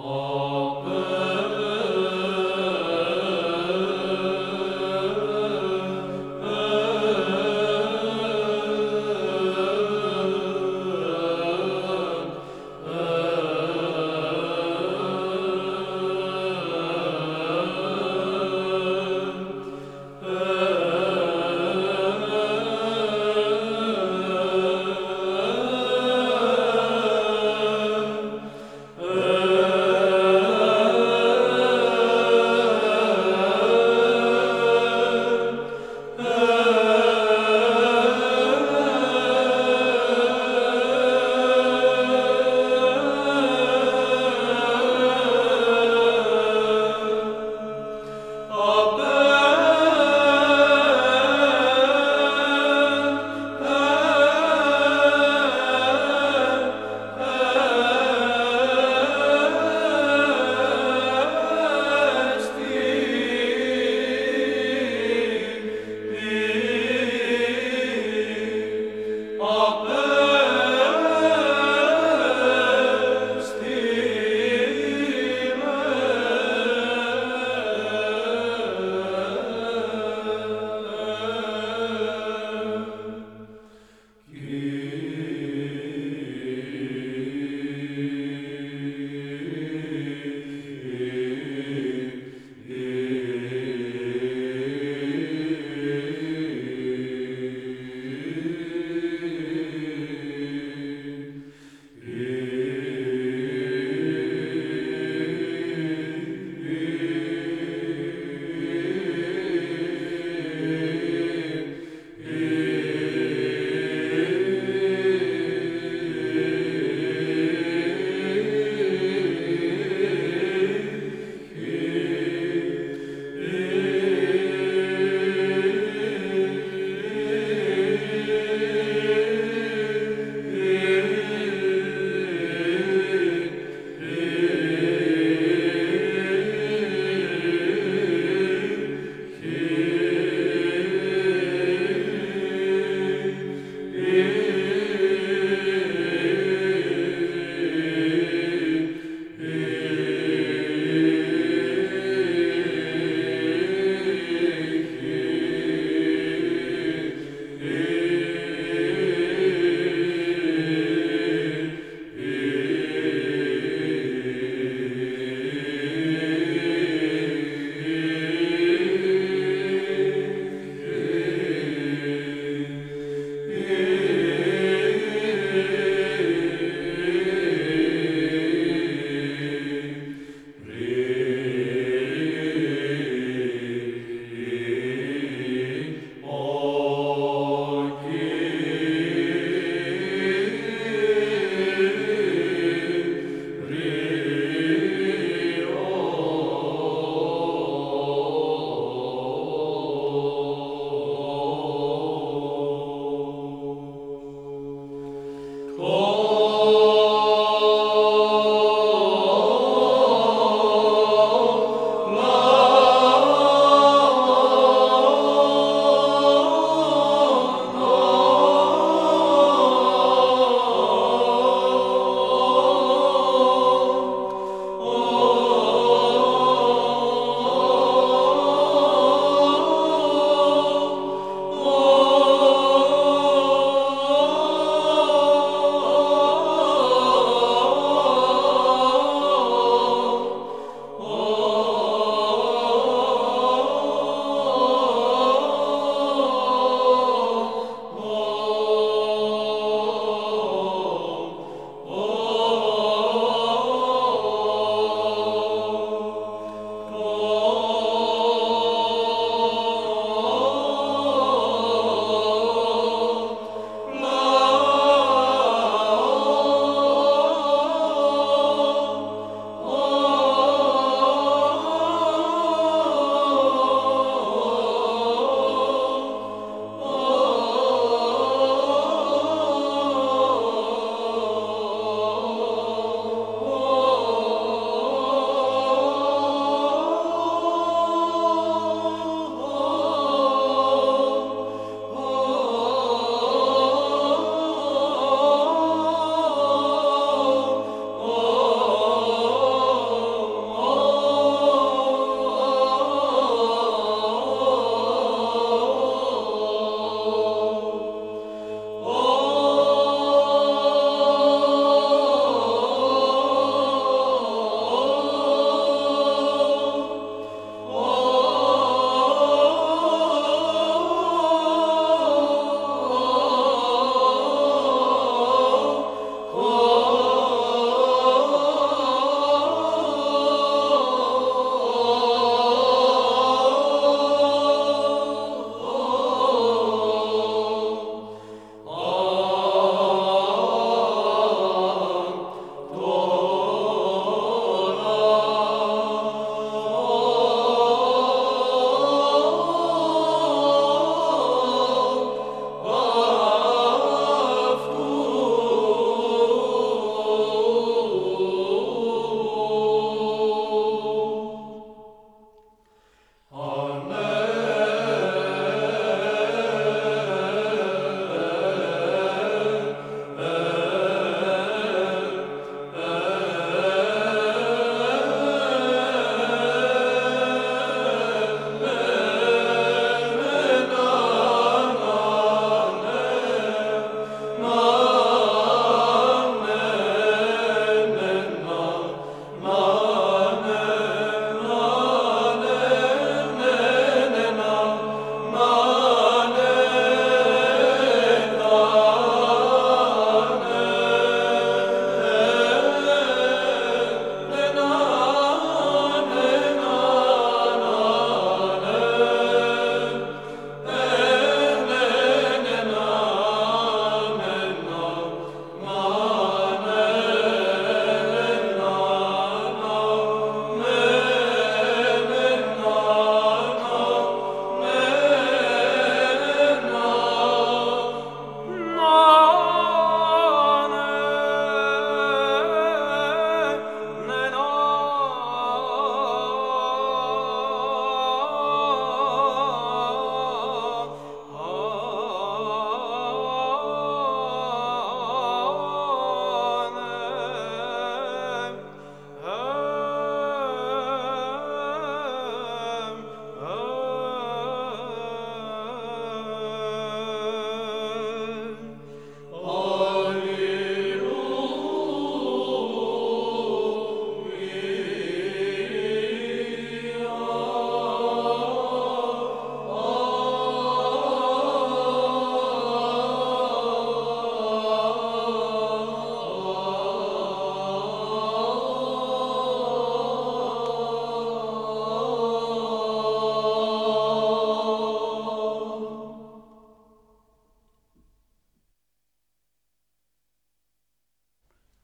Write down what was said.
Oh.